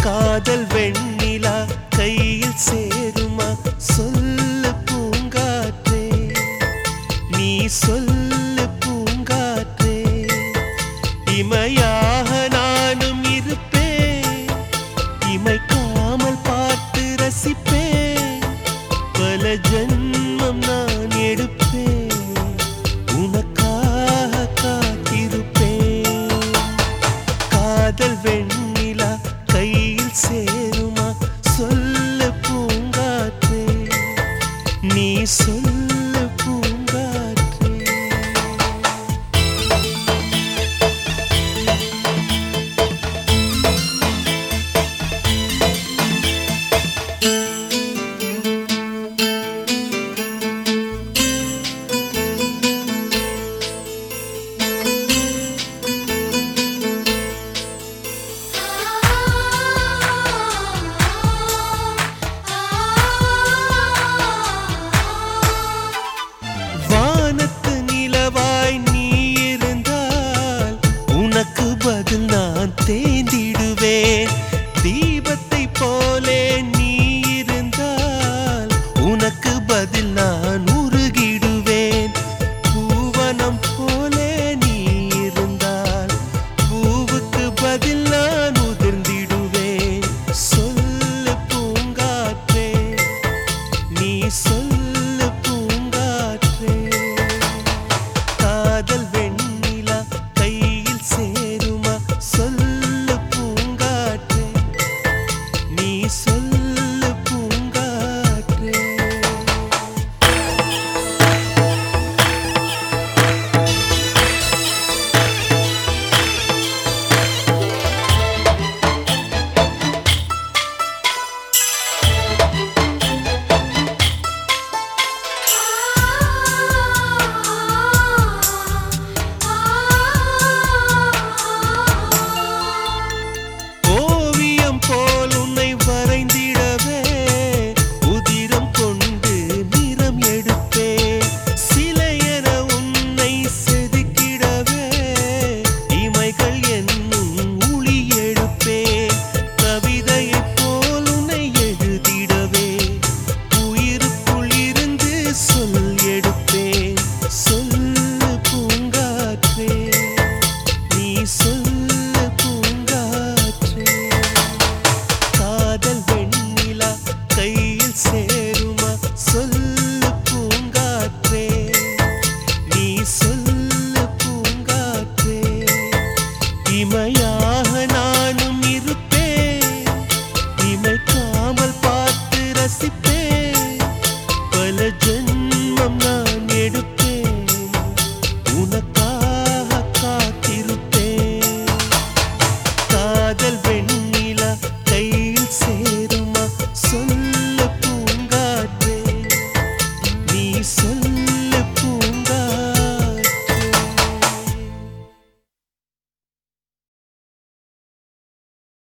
காதல் வெண் நீ சொல்லு பூங்காற்றே. இமையாக நானும் இருப்பேன். இமைக்கு